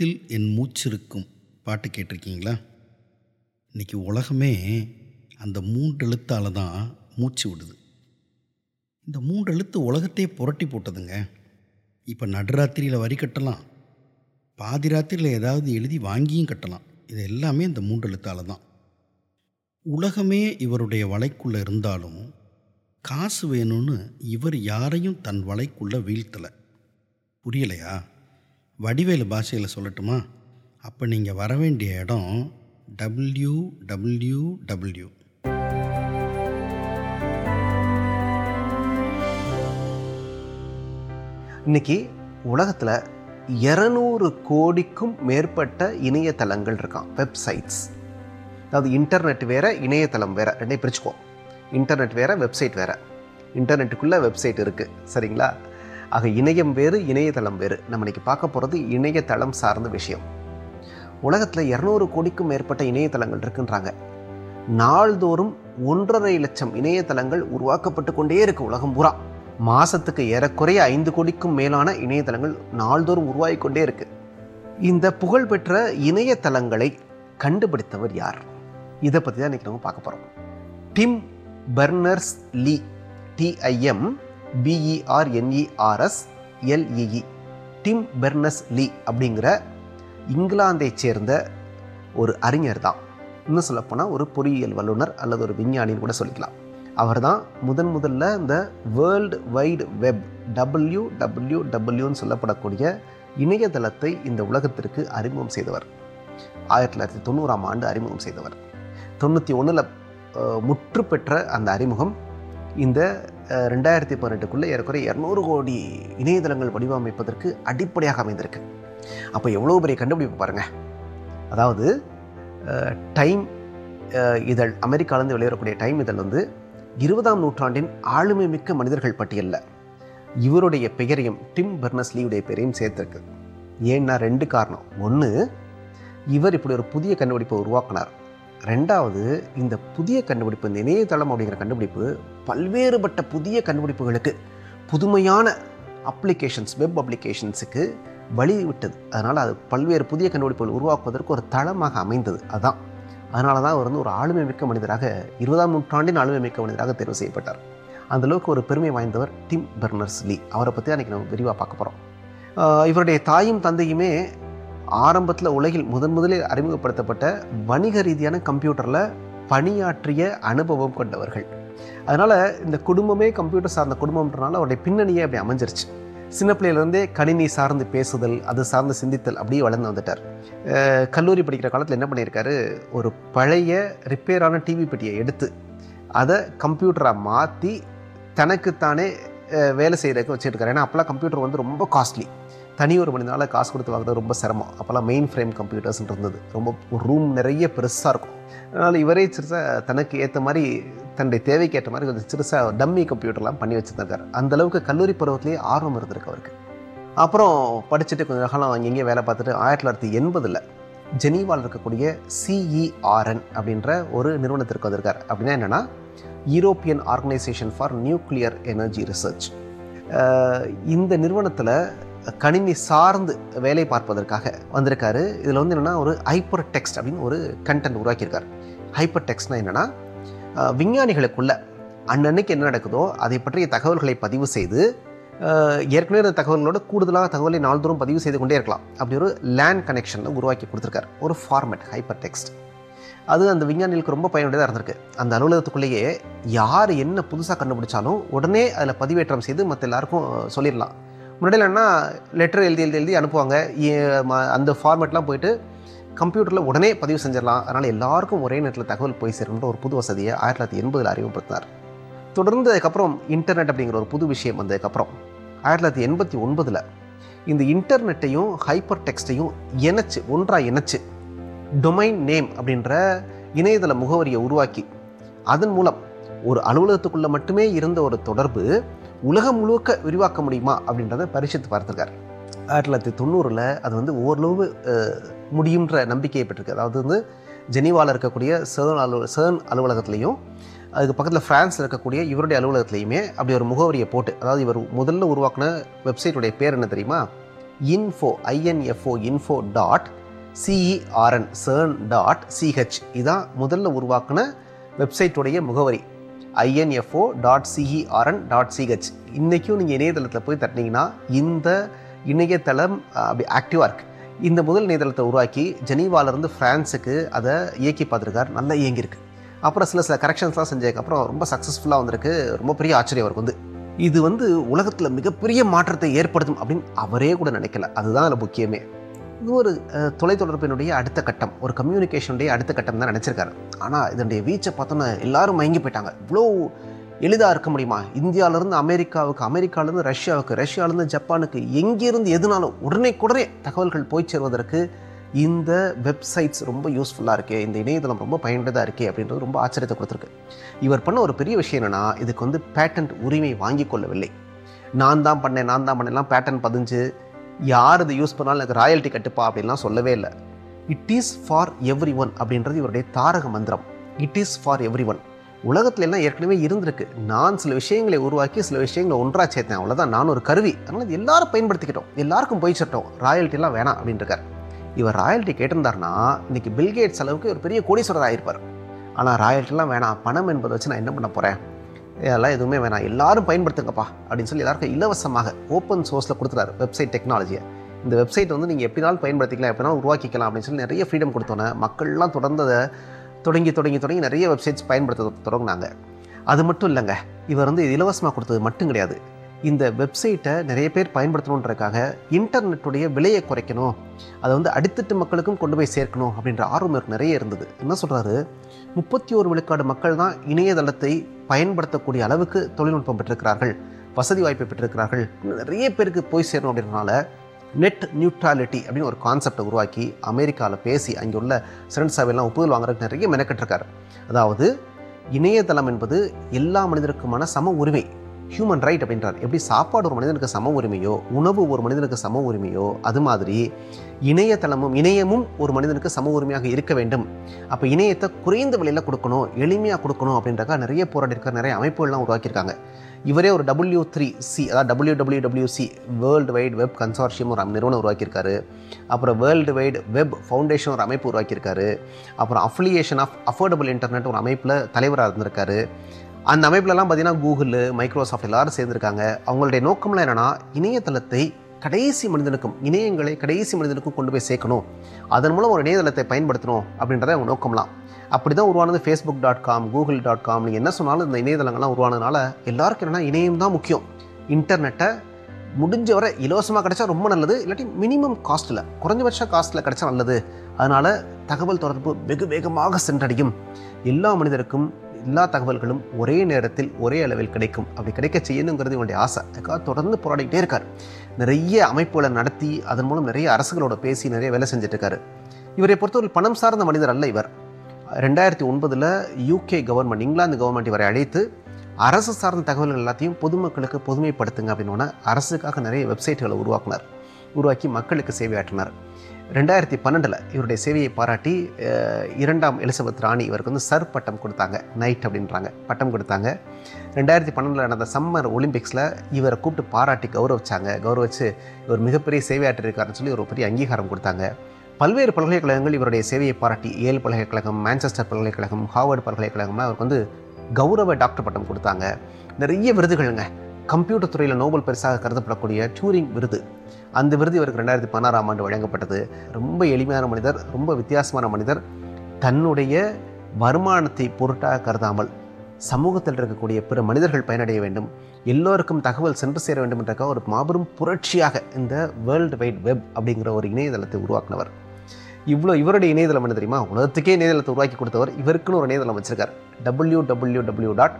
மூன்றெழுத்தில் என் மூச்சிருக்கும் பாட்டு கேட்டிருக்கீங்களா? இன்றைக்கி உலகமே அந்த மூன்று எழுத்தால் தான் மூச்சு விடுது. இந்த மூன்றெழுத்து உலகத்தையே புரட்டி போட்டதுங்க. இப்போ நடுராத்திரியில் வரி கட்டலாம். பாதி ராத்திரியில் ஏதாவது எழுதி வாங்கியும் கட்டலாம். இது எல்லாமே இந்த மூன்றெழுத்தால் தான். உலகமே இவருடைய வலைக்குள்ளே இருந்தாலும் காசு வேணும்னு இவர் யாரையும் தன் வலைக்குள்ளே வீழ்த்தலை. புரியலையா? வடிவேலு பாஷையில் சொல்லட்டுமா? அப்போ நீங்கள் வர வேண்டிய இடம் டபிள்யூ டபிள்யூ டபிள்யூ இன்னைக்கு உலகத்தில் இரநூறு கோடிக்கும் மேற்பட்ட இணையதளங்கள் இருக்கான் வெப்சைட்ஸ் அதாவது இன்டர்நெட் வேறு இணையதளம் வேறு. ரெண்டையும் பிரிச்சுக்குவோம். இன்டர்நெட் வேறு வெப்சைட் வேறு. இன்டர்நெட்டுக்குள்ளே வெப்சைட் இருக்குது சரிங்களா? ஆக இணையம் வேறு இணையதளம் வேறு. நம்ம இன்னைக்கு பார்க்க போகிறது இணையதளம் சார்ந்த விஷயம். உலகத்தில் இரநூறு கோடிக்கும் மேற்பட்ட இணையதளங்கள் இருக்குன்றாங்க. நாள்தோறும் ஒன்றரை லட்சம் இணையதளங்கள் உருவாக்கப்பட்டு கொண்டே இருக்கு உலகம் பூரா. மாதத்துக்கு ஏறக்குறைய ஐந்து கோடிக்கும் மேலான இணையதளங்கள் நாள்தோறும் உருவாகி கொண்டே இருக்கு. இந்த புகழ்பெற்ற இணையதளங்களை கண்டுபிடித்தவர் யார்? இதை பற்றி தான் இன்றைக்கி நம்ம பார்க்க போகிறோம் டிம் பர்னர்ஸ் லீ டிஐஎம் பிஇஆர்என்இஆர்எஸ் எல்இஇ டிம் பெர்னஸ் லீ அப்படிங்கிற இங்கிலாந்தைச் சேர்ந்த ஒரு அறிஞர் தான். இன்னும் சொல்லப்போனால் ஒரு பொறியியல் வல்லுனர் அல்லது ஒரு விஞ்ஞானின்னு கூட சொல்லிக்கலாம். அவர் தான் முதன் முதல்ல இந்த world wide web W W டபிள்யூன்னு சொல்லப்படக்கூடிய இணையதளத்தை இந்த உலகத்திற்கு அறிமுகம் செய்தவர். ஆயிரத்தி தொள்ளாயிரத்தி தொண்ணூறாம் ஆண்டு அறிமுகம் செய்தவர். தொண்ணூற்றி ஒன்றில் முற்று பெற்ற அந்த அறிமுகம் இந்த ரெண்டாயிரத்தி பதினெட்டுக்குள்ளே ஏறக்குறைய இரநூறு கோடி இணையதளங்கள் வடிவமைப்பதற்கு அடிப்படையாக அமைந்திருக்கு. அப்போ எவ்வளோ பெரிய கண்டுபிடிப்பு பாருங்கள் அதாவது டைம் இதழ் அமெரிக்காவிலேருந்து வெளியேறக்கூடிய டைம் இதழ் வந்து இருபதாம் நூற்றாண்டின் ஆளுமை மிக்க மனிதர்கள் பட்டியலில். இவருடைய பெயரையும் டிம் பெர்னஸ்லியுடைய பெயரையும் சேர்த்துருக்கு. ஏன்னா ரெண்டு காரணம். ஒன்று இவர் இப்படி ஒரு புதிய கண்டுபிடிப்பை உருவாக்கினார். ரெண்டாவது இந்த புதிய கண்டுபிடிப்பு இந்த இணையதளம் அப்படிங்கிற கண்டுபிடிப்பு பல்வேறுபட்ட புதிய கண்டுபிடிப்புகளுக்கு புதுமையான அப்ளிகேஷன்ஸ் வெப் அப்ளிகேஷன்ஸுக்கு வழி விட்டது அதனால் அது பல்வேறு புதிய கண்டுபிடிப்புகள் உருவாக்குவதற்கு ஒரு தளமாக அமைந்தது. அதுதான் அதனால தான் அவர் வந்து ஒரு ஆளுமை மிக்க மனிதராக இருபதாம் நூற்றாண்டின் ஆளுமை மிக்க மனிதராக தேர்வு செய்யப்பட்டார். அந்த அளவுக்கு ஒரு பெருமை வாய்ந்தவர் டிம் பெர்னர்ஸ் லீ. அவரை பற்றி அன்றைக்கி நம்ம விரிவாக பார்க்க போகிறோம் இவருடைய தாயும் தந்தையுமே ஆரம்பத்தில் உலகில் முதன் முதலில் அறிமுகப்படுத்தப்பட்ட வணிக ரீதியான கம்ப்யூட்டரில் பணியாற்றிய அனுபவம் கொண்டவர்கள். அதனால் இந்த குடும்பமே கம்ப்யூட்டர் சார்ந்த குடும்பம்ன்றனால அவருடைய பின்னணியே அப்படி அமைஞ்சிருச்சு. சின்ன பிள்ளையிலேருந்தே கணினி சார்ந்து பேசுதல் அது சார்ந்து சிந்தித்தல் அப்படியே வளர்ந்து வந்துட்டார். கல்லூரி படிக்கிற காலத்தில் என்ன பண்ணியிருக்காரு? ஒரு பழைய ரிப்பேரான டிவி பெட்டியை எடுத்து அதை கம்ப்யூட்டராக மாற்றி தனக்குத்தானே வேலை செய்கிறதுக்கு வச்சுருக்காரு ஏன்னா அப்போலாம் கம்ப்யூட்டர் வந்து ரொம்ப காஸ்ட்லி. தனி ஒரு மனிதனால காசு கொடுத்து வாங்குறது ரொம்ப சிரமம். அப்போல்லாம் மெயின் ஃப்ரேம் கம்ப்யூட்டர்ஸ் இருந்தது ரொம்ப ஒரு ரூம் நிறைய பெருசாக இருக்கும். அதனால் இவரே சிறுசாக தனக்கு ஏற்ற மாதிரி தன்னுடைய தேவைக்கு ஏற்ற மாதிரி கொஞ்சம் சிறுசாக டம்மி கம்ப்யூட்டர்லாம் பண்ணி வச்சுருந்தாரு. அந்தளவுக்கு கல்லூரி பருவத்திலேயே ஆர்வம் இருந்திருக்கு அவருக்கு. அப்புறம் படிச்சுட்டு கொஞ்சம் காலம் அங்கங்கே வேலை பார்த்துட்டு ஆயிரத்தி தொள்ளாயிரத்தி எண்பதில் ஜெனீவாவில் இருக்கக்கூடிய சிஇஆர்என் அப்படின்ற ஒரு நிறுவனத்திற்கு வந்திருக்கார். அப்படின்னா என்னென்னா European organisation for nuclear energy research இந்த நிறுவனத்தில் கணினி சார்ந்து வேலை பார்ப்பதற்காக வந்திருக்காரு. இதில் வந்து என்னென்னா ஒரு ஹைப்பர் டெக்ஸ்ட் அப்படின்னு ஒரு கண்டென்ட் உருவாக்கியிருக்காரு. ஹைப்பர் டெக்ஸ்ட்னா என்னென்னா விஞ்ஞானிகளுக்குள்ள அன்னன்னைக்கு என்ன நடக்குதோ அதை பற்றிய தகவல்களை பதிவு செய்து ஏற்கனவே இருந்த தகவல்களோட கூடுதலாக தகவலை நாள்தோறும் பதிவு செய்து கொண்டே இருக்கலாம். அப்படி ஒரு லேண்ட் கனெக்ஷன் உருவாக்கி கொடுத்துருக்காரு. ஒரு ஃபார்மேட் ஹைப்பர் டெக்ஸ்ட் அது அந்த விஞ்ஞானிகளுக்கு ரொம்ப பயனுடையதாக இருந்திருக்கு. அந்த அலுவலகத்துக்குள்ளேயே யார் என்ன புதுசாக கண்டுபிடிச்சாலும் உடனே அதில் பதிவேற்றம் செய்து மற்ற எல்லாருக்கும் சொல்லிடலாம். முன்னாடி என்னன்னா லெட்டர் எழுதி எழுதி எழுதி அனுப்புவாங்க. ஏ- அந்த ஃபார்மேட்லாம் போயிட்டு கம்ப்யூட்டரில் உடனே பதிவு செஞ்சிடலாம். அதனால் எல்லாருக்கும் ஒரே நேரத்தில் தகவல் போய் சேரும்ன்ற ஒரு புது வசதியை ஆயிரத்தி தொள்ளாயிரத்தி எண்பதில் அறிமுகப்படுத்தினார். தொடர்ந்து அதுக்கப்புறம் இன்டர்நெட் அப்படிங்கிற ஒரு புது விஷயம் வந்ததுக்கப்புறம் ஆயிரத்தி தொள்ளாயிரத்தி எண்பத்தி ஒன்பதில் இந்த இன்டர்நெட்டையும் ஹைப்பர் டெக்ஸ்ட்டையும் இணைச்சு ஒன்றாக இணைச்சு டொமைன் நேம் அப்படின்ற இணையதள முகவரியை உருவாக்கி அதன் மூலம் ஒரு அலுவலகத்துக்குள்ளே மட்டுமே இருந்த ஒரு தொடர்பு உலகம் முழுக்க விரிவாக்க முடியுமா அப்படின்றத பரிசித்து பார்த்துருக்காரு. ஆயிரத்தி தொள்ளாயிரத்தி தொண்ணூறில் அது வந்து ஓரளவு முடியுன்ற நம்பிக்கையை பெற்றிருக்கு. அதாவது வந்து ஜெனீவாவில் இருக்கக்கூடிய சேர்ன் அலுவ சேர்ன் அலுவலகத்துலேயும் அதுக்கு பக்கத்தில் ஃப்ரான்ஸில் இருக்கக்கூடிய இவருடைய அலுவலகத்துலையுமே அப்படி ஒரு முகவரியை போட்டு அதாவது இவர் முதல்ல உருவாக்கின வெப்சைட்டுடைய பேர் என்ன தெரியுமா? Info INFO info dot CERN CERN dot CH இதான் முதல்ல உருவாக்குன வெப்சைட்டுடைய முகவரி. INFO dot CERN dot CH இன்றைக்கும் நீங்கள் இணையதளத்தில் போய் தட்டினீங்கன்னா இந்த இணையதளம் அப்படி ஆக்டிவாக இருக்குது இந்த முதல் இணையதளத்தை உருவாக்கி ஜெனீவாலேருந்து ஃப்ரான்ஸுக்கு அதை இயக்கி பார்த்துருக்கார். நல்லா இயங்கியிருக்கு. அப்புறம் சில சில கரெக்ஷன்ஸ்லாம் செஞ்சதுக்கப்புறம் ரொம்ப சக்ஸஸ்ஃபுல்லாக வந்திருக்கு. ரொம்ப பெரிய ஆச்சரியம் அவருக்கு வந்து. இது வந்து உலகத்தில் மிகப்பெரிய மாற்றத்தை ஏற்படுத்தும் அப்படின்னு அவரே கூட நினைக்கல. அதுதான் அதில் முக்கியமே. இது ஒரு தொலைத்தொடர்பினுடைய அடுத்த கட்டம் ஒரு கம்யூனிகேஷனுடைய அடுத்த கட்டம் தான் நினச்சிருக்காரு ஆனால் இதனுடைய வீச்சை பார்த்தோன்னா எல்லாரும் மயங்கி போயிட்டாங்க. இவ்வளோ எளிதாக இருக்க முடியுமா? இந்தியாவிலேருந்து அமெரிக்காவுக்கு அமெரிக்காவிலேருந்து ரஷ்யாவுக்கு ரஷ்யாவிலேருந்து ஜப்பானுக்கு எங்கேருந்து எதுனாலும் உடனே உடனே தகவல்கள் போய் சேர்வதற்கு இந்த வெப்சைட்ஸ் ரொம்ப யூஸ்ஃபுல்லாக இருக்கே இந்த இணையதளம் ரொம்ப பயனுள்ளதாக இருக்கே அப்படின்றது ரொம்ப ஆச்சரியத்தை கொடுத்துருக்கு. இவர் பண்ண ஒரு பெரிய விஷயம் என்னென்னா இதுக்கு வந்து பேட்டன்ட் உரிமை வாங்கி கொள்ளவில்லை. நான் தான் பண்ணேன் நான் தான் பண்ணேன்லாம் பேட்டன் பதிஞ்சு யார் இதை யூஸ் பண்ணாலும் எனக்கு ராயல்ட்டி கட்டுப்பா அப்படின்லாம் சொல்லவே இல்லை. It is for every one அப்படின்றது இவருடைய தாரக மந்திரம். It is for every one உலகத்துல எல்லாம் ஏற்கனவே இருந்திருக்கு. நான் சில விஷயங்களை உருவாக்கி சில விஷயங்களை ஒன்றா சேர்த்தேன். அவ்வளோதான் நான் ஒரு கருவி. அதனால் இது எல்லாரும் பயன்படுத்திக்கிட்டோம். எல்லாருக்கும் போய் சட்டம் ராயல்ட்டிலாம் வேணாம் அப்படின்ட்டுருக்கார் இவர் ராயல்ட்டி கேட்டிருந்தாருன்னா இன்றைக்கி பில்கேட்ஸ் அளவுக்கு ஒரு பெரிய கோடீஸ்வரர் ஆகிருப்பார் ஆனால் ராயல்ட்டிலாம் வேணாம். பணம் என்பதை வச்சு நான் என்ன பண்ண போகிறேன் இதெல்லாம் எதுவுமே வேணாம். எல்லாரும் பயன்படுத்துங்கப்பா அப்படின்னு சொல்லி எல்லாருக்கும் இலவசமாக ஓப்பன் சோர்ஸில் கொடுத்துறாரு வெப்சைட் டெக்னாலஜியை இந்த வெப்சைட் வந்து நீங்கள் எப்படினாலும் பயன்படுத்திக்கலாம் எப்படினாலும் உருவாக்கிக்கலாம் அப்படின்னு சொல்லி நிறைய ஃப்ரீடம் கொடுத்தோன்னே மக்கள்லாம் தொடர்ந்து அதை தொடங்கி தொடங்கி தொடங்கி நிறைய வெப்சைட்ஸ் பயன்படுத்த தொடங்கினாங்க. அது மட்டும் இல்லைங்க இவர் வந்து இது இலவசமாக கொடுத்தது மட்டும் கிடையாது. இந்த வெப்சைட்டை நிறைய பேர் பயன்படுத்தணுன்றதுக்காக இன்டர்நெட்டுடைய விலையை குறைக்கணும். அதை வந்து அடித்தட்டு மக்களுக்கும் கொண்டு போய் சேர்க்கணும் அப்படின்ற ஆர்வம் நிறைய இருந்தது. என்ன சொல்கிறாரு முப்பத்தி ஒரு விழுக்காடு மக்கள் தான் இணையதளத்தை பயன்படுத்தக்கூடிய அளவுக்கு தொழில்நுட்பம் பெற்றிருக்கிறார்கள் வசதி வாய்ப்பை பெற்றிருக்கிறார்கள். நிறைய பேருக்கு போய் சேரணும் அப்படின்றனால நெட் நியூட்ராலிட்டி அப்படின்னு ஒரு கான்செப்டை உருவாக்கி அமெரிக்காவில் பேசி அங்கே உள்ள சிறன் சபையெல்லாம் ஒப்புதல் வாங்குறதுக்கு நிறைய மெனக்கெட்டிருக்காரு. அதாவது இணையதளம் என்பது எல்லா மனிதருக்குமான சம உரிமை. ஹியூமன் ரைட் அப்படின்றார். எப்படி சாப்பாடு ஒரு மனிதனுக்கு சம உரிமையோ உணவு ஒரு மனிதனுக்கு சம உரிமையோ அது மாதிரி இணையதளமும் இணையமும் ஒரு மனிதனுக்கு சம உரிமையாக இருக்க வேண்டும். அப்போ இணையத்தை குறைந்த விலையில் கொடுக்கணும் எளிமையாக கொடுக்கணும் அப்படின்றக்கா நிறைய போராடிருக்கார் நிறைய அமைப்புகள்லாம் உருவாக்கியிருக்காங்க. இவரே ஒரு டபிள்யூ த்ரீ சி அதாவது W W W C world wide web consortium ஒரு நிறுவனம் உருவாக்கியிருக்காரு. அப்புறம் வேர்ல்டு வைட் வெப் ஃபவுண்டேஷன் ஒரு அமைப்பு உருவாக்கியிருக்காரு. அப்புறம் அஃபிலியேஷன் ஆஃப் அஃபோர்டபுள் இன்டர்நெட் ஒரு அமைப்பில் தலைவராக இருந்திருக்காரு. அந்த அமைப்புலலாம் பார்த்தீங்கன்னா கூகுள் மைக்ரோசாஃப்ட் எல்லாரும் சேர்ந்துருக்காங்க. அவங்களுடைய நோக்கம்லாம் என்னென்னா இணையதளத்தை கடைசி மனிதனுக்கும் இணையங்களை கடைசி மனிதனுக்கும் கொண்டு போய் சேர்க்கணும். அதன் மூலம் ஒரு இணையதளத்தை பயன்படுத்தணும் அப்படின்றத அவங்க நோக்கம்லாம். அப்படி தான் உருவானது Facebook dot com Google dot com நீங்கள் என்ன சொன்னாலும் இந்த இணையதளங்கள்லாம் உருவானதுனால எல்லாருக்கும் என்னென்னா இணையம் தான் முக்கியம். இன்டர்நெட்டை முடிஞ்ச வரை இலவசமாக கிடைச்சா ரொம்ப நல்லது இல்லாட்டி மினிமம் காஸ்ட்டில் குறைஞ்சபட்ச காஸ்ட்டில் கிடைச்சா நல்லது. அதனால் தகவல் தொடர்பு வெகு வேகமாக சென்றடையும். எல்லா மனிதருக்கும் எல்லா தகவல்களும் ஒரே நேரத்தில் ஒரே அளவில் கிடைக்கும். அப்படி கிடைக்க செய்யணுங்கிறது இவங்களுடைய ஆசை. அதுக்காக தொடர்ந்து போராடிக்கிட்டே இருக்கார். நிறைய அமைப்புகளை நடத்தி அதன் மூலம் நிறைய அரசுகளோட பேசி நிறைய வேலை செஞ்சுட்டு இருக்காரு இவரை பொறுத்தவரை பணம் சார்ந்த மனிதர் அல்ல இவர். ரெண்டாயிரத்தி ஒன்பதில் யூகே கவர்மெண்ட் இங்கிலாந்து கவர்மெண்ட் இவரை அழைத்து அரசு சார்ந்த தகவல்கள் எல்லாத்தையும் பொதுமக்களுக்கு பொதுமைப்படுத்துங்க அப்படின்னு அரசுக்காக நிறைய வெப்சைட்டுகளை உருவாக்குனார். உருவாக்கி மக்களுக்கு சேவையாற்றினார். ரெண்டாயிரத்தி பன்னெண்டில் இவருடைய சேவையை பாராட்டி இரண்டாம் எலிசபெத் ராணி இவருக்கு வந்து சர் பட்டம் கொடுத்தாங்க. நைட் அப்படின்றாங்க. பட்டம் கொடுத்தாங்க. ரெண்டாயிரத்தி பன்னெண்டில் நடந்த சம்மர் ஒலிம்பிக்ஸில் இவரை கூப்பிட்டு பாராட்டி கௌரவிச்சாங்க. கௌரவிச்சு இவர் மிகப்பெரிய சேவையாற்றிருக்காருன்னு சொல்லி ஒரு பெரிய அங்கீகாரம் கொடுத்தாங்க. பல்வேறு பல்கலைக்கழகங்கள் இவருடைய சேவையை பாராட்டி ஏல் பல்கலைக்கழகம் மான்செஸ்டர் பல்கலைக்கழகம் ஹார்வர்டு பல்கலைக்கழகம்லாம் அவருக்கு வந்து கௌரவ டாக்டர் பட்டம் கொடுத்தாங்க. நிறைய விருதுகளுங்க. கம்ப்யூட்டர் துறையில் நோபல் பரிசாக கருதப்படக்கூடிய டியூரிங் விருது. அந்த விருது இவருக்கு ரெண்டாயிரத்தி பதினாறாம் ஆண்டு வழங்கப்பட்டது. ரொம்ப எளிமையான மனிதர் ரொம்ப வித்தியாசமான மனிதர். தன்னுடைய வருமானத்தை பொருட்டாக கருதாமல் சமூகத்தில் இருக்கக்கூடிய பிற மனிதர்கள் பயனடைய வேண்டும். எல்லோருக்கும் தகவல் சென்று சேர வேண்டும் என்ற ஒரு மாபெரும் புரட்சியாக இந்த வேர்ல்டு வைட் வெப் அப்படிங்கிற ஒரு இணையதளத்தை உருவாக்கினவர். இவ்வளோ இவருடைய இணையதளம் என்ன தெரியுமா? உலகத்துக்கே இணையதளத்தை உருவாக்கி கொடுத்தவர் இவருக்குன்னு ஒரு இணையதளம் வச்சிருக்கார். W W W dot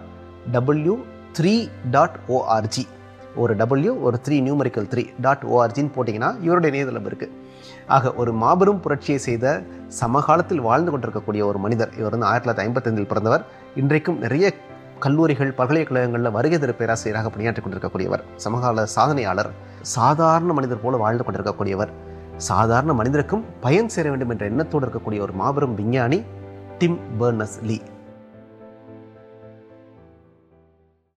W three dot ORG ஒரு டபுள்யூ ஒரு த்ரீ நியூமரிக்கல் த்ரீ டாட் ஓஆர்ஜின்னு போட்டிங்கன்னா இவருடைய இணையதளம் இருக்குது ஆக ஒரு மாபெரும் புரட்சியை செய்த சமகாலத்தில் வாழ்ந்து கொண்டிருக்கக்கூடிய ஒரு மனிதர் இவர் வந்து ஆயிரத்தி தொள்ளாயிரத்தி ஐம்பத்தைந்தில் பிறந்தவர். இன்றைக்கும் நிறைய கல்லூரிகள் பல்கலைக்கழகங்களில் வருகை தரு பேராசிரியராக பணியாற்றிக் கொண்டிருக்கக்கூடியவர் சமகால சாதனையாளர் சாதாரண மனிதர் போல வாழ்ந்து கொண்டிருக்கக்கூடியவர் சாதாரண மனிதருக்கும் பயன் சேர வேண்டும் என்ற எண்ணத்தோடு இருக்கக்கூடிய ஒரு மாபெரும் விஞ்ஞானி டிம் பர்னஸ் லீ.